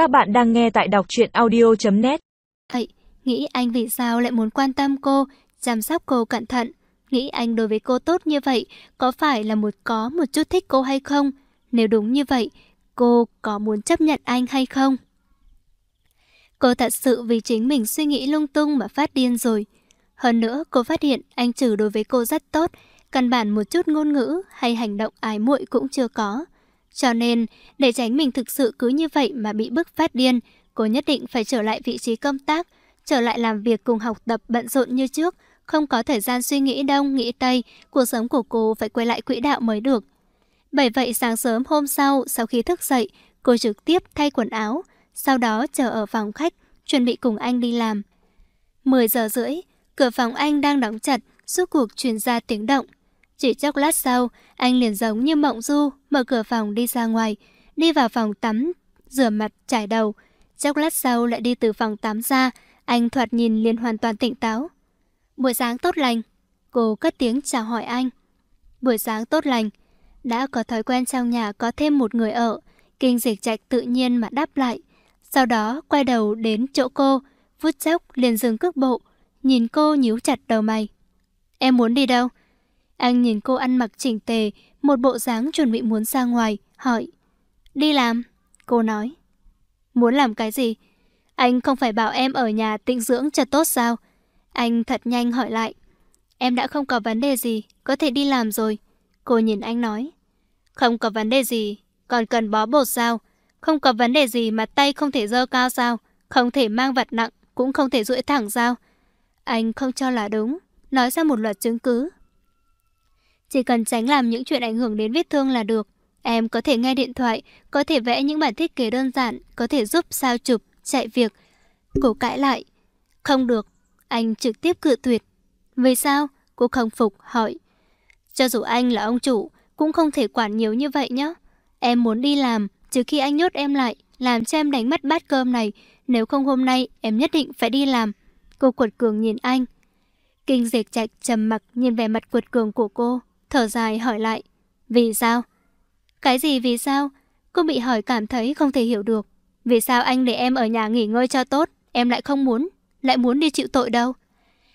Các bạn đang nghe tại đọc truyện audio.net Vậy, nghĩ anh vì sao lại muốn quan tâm cô, chăm sóc cô cẩn thận. Nghĩ anh đối với cô tốt như vậy, có phải là một có một chút thích cô hay không? Nếu đúng như vậy, cô có muốn chấp nhận anh hay không? Cô thật sự vì chính mình suy nghĩ lung tung mà phát điên rồi. Hơn nữa, cô phát hiện anh trừ đối với cô rất tốt, căn bản một chút ngôn ngữ hay hành động ái muội cũng chưa có. Cho nên, để tránh mình thực sự cứ như vậy mà bị bức phát điên, cô nhất định phải trở lại vị trí công tác, trở lại làm việc cùng học tập bận rộn như trước, không có thời gian suy nghĩ đông, nghĩ tây, cuộc sống của cô phải quay lại quỹ đạo mới được. Bởi vậy sáng sớm hôm sau, sau khi thức dậy, cô trực tiếp thay quần áo, sau đó chờ ở phòng khách, chuẩn bị cùng anh đi làm. 10 giờ rưỡi, cửa phòng anh đang đóng chặt, suốt cuộc truyền ra tiếng động. Chỉ chốc lát sau, anh liền giống như mộng du, mở cửa phòng đi ra ngoài, đi vào phòng tắm, rửa mặt, trải đầu. Chốc lát sau lại đi từ phòng tắm ra, anh thoạt nhìn liền hoàn toàn tỉnh táo. Buổi sáng tốt lành. Cô cất tiếng chào hỏi anh. Buổi sáng tốt lành. Đã có thói quen trong nhà có thêm một người ở, kinh dịch trạch tự nhiên mà đáp lại. Sau đó quay đầu đến chỗ cô, vút chốc liền dừng cước bộ, nhìn cô nhíu chặt đầu mày. Em muốn đi đâu? Anh nhìn cô ăn mặc chỉnh tề, một bộ dáng chuẩn bị muốn ra ngoài, hỏi. Đi làm, cô nói. Muốn làm cái gì? Anh không phải bảo em ở nhà tịnh dưỡng cho tốt sao? Anh thật nhanh hỏi lại. Em đã không có vấn đề gì, có thể đi làm rồi. Cô nhìn anh nói. Không có vấn đề gì, còn cần bó bột sao? Không có vấn đề gì mà tay không thể dơ cao sao? Không thể mang vật nặng, cũng không thể duỗi thẳng sao? Anh không cho là đúng, nói ra một loạt chứng cứ. Chỉ cần tránh làm những chuyện ảnh hưởng đến vết thương là được. Em có thể nghe điện thoại, có thể vẽ những bản thiết kế đơn giản, có thể giúp sao chụp, chạy việc. Cô cãi lại. Không được. Anh trực tiếp cự tuyệt. Vì sao? Cô không phục, hỏi. Cho dù anh là ông chủ, cũng không thể quản nhiều như vậy nhé. Em muốn đi làm, trừ khi anh nhốt em lại, làm cho em đánh mất bát cơm này. Nếu không hôm nay, em nhất định phải đi làm. Cô quật cường nhìn anh. Kinh diệt trạch trầm mặc nhìn vẻ mặt quật cường của cô, thở dài hỏi lại. Vì sao? Cái gì vì sao? Cô bị hỏi cảm thấy không thể hiểu được. Vì sao anh để em ở nhà nghỉ ngơi cho tốt, em lại không muốn, lại muốn đi chịu tội đâu?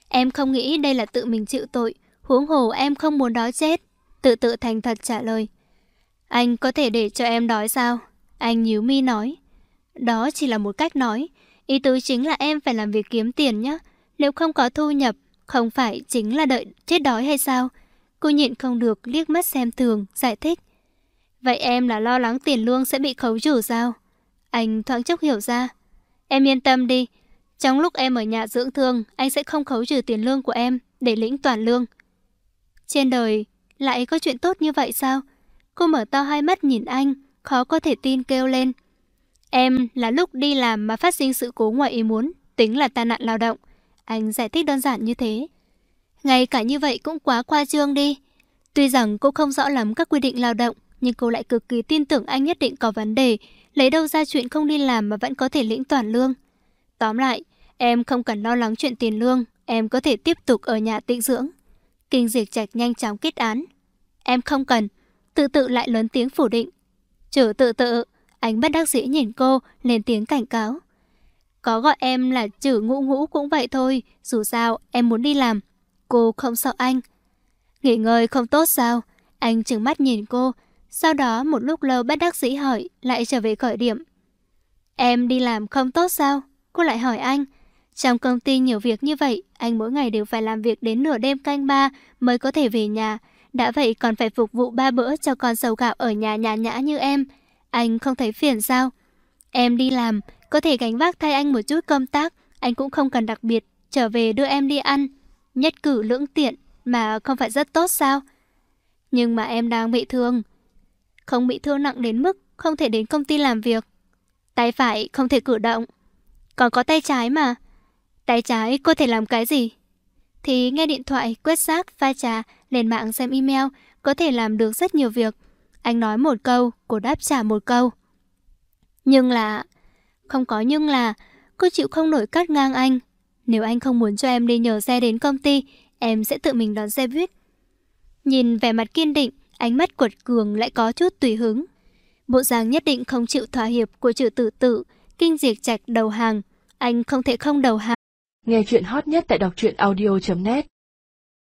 Em không nghĩ đây là tự mình chịu tội, huống hồ em không muốn đói chết. Tự tự thành thật trả lời. Anh có thể để cho em đói sao? Anh nhíu mi nói. Đó chỉ là một cách nói. Ý tứ chính là em phải làm việc kiếm tiền nhé. Nếu không có thu nhập, không phải chính là đợi chết đói hay sao? Cô nhịn không được liếc mắt xem thường, giải thích. Vậy em là lo lắng tiền lương sẽ bị khấu trừ sao? Anh thoáng chốc hiểu ra. Em yên tâm đi. Trong lúc em ở nhà dưỡng thương, anh sẽ không khấu trừ tiền lương của em để lĩnh toàn lương. Trên đời, lại có chuyện tốt như vậy sao? Cô mở to hai mắt nhìn anh, khó có thể tin kêu lên. Em là lúc đi làm mà phát sinh sự cố ngoài ý muốn, tính là tai nạn lao động. Anh giải thích đơn giản như thế. Ngay cả như vậy cũng quá khoa trương đi. Tuy rằng cô không rõ lắm các quy định lao động, nhưng cô lại cực kỳ tin tưởng anh nhất định có vấn đề, lấy đâu ra chuyện không đi làm mà vẫn có thể lĩnh toàn lương. Tóm lại, em không cần lo lắng chuyện tiền lương, em có thể tiếp tục ở nhà tĩnh dưỡng. Kinh diệt trạch nhanh chóng kết án. Em không cần, tự tự lại lớn tiếng phủ định. Chữ tự tự, anh bất đắc dĩ nhìn cô, lên tiếng cảnh cáo. Có gọi em là chữ ngũ ngũ cũng vậy thôi, dù sao em muốn đi làm. Cô không sợ anh. Nghỉ ngơi không tốt sao? Anh trừng mắt nhìn cô, sau đó một lúc lâu bất đắc dĩ hỏi, lại trở về khởi điểm. Em đi làm không tốt sao? Cô lại hỏi anh. Trong công ty nhiều việc như vậy, anh mỗi ngày đều phải làm việc đến nửa đêm canh ba mới có thể về nhà. Đã vậy còn phải phục vụ ba bữa cho con sầu gạo ở nhà nhà nhã như em. Anh không thấy phiền sao? Em đi làm, có thể gánh vác thay anh một chút công tác, anh cũng không cần đặc biệt, trở về đưa em đi ăn. Nhất cử lưỡng tiện, mà không phải rất tốt sao? Nhưng mà em đang bị thương. Không bị thương nặng đến mức không thể đến công ty làm việc. Tay phải không thể cử động. Còn có tay trái mà. Tay trái có thể làm cái gì? Thì nghe điện thoại, quét xác, pha trà, lên mạng xem email, có thể làm được rất nhiều việc. Anh nói một câu, cô đáp trả một câu. Nhưng là... Không có nhưng là... Cô chịu không nổi cắt ngang anh. Nếu anh không muốn cho em đi nhờ xe đến công ty, em sẽ tự mình đón xe buýt. Nhìn vẻ mặt kiên định, ánh mắt quật cường lại có chút tùy hứng. Bộ dáng nhất định không chịu thỏa hiệp của chữ tử tự, Kinh Diệt Trạch đầu hàng. Anh không thể không đầu hàng. Nghe chuyện hot nhất tại đọc truyện audio.net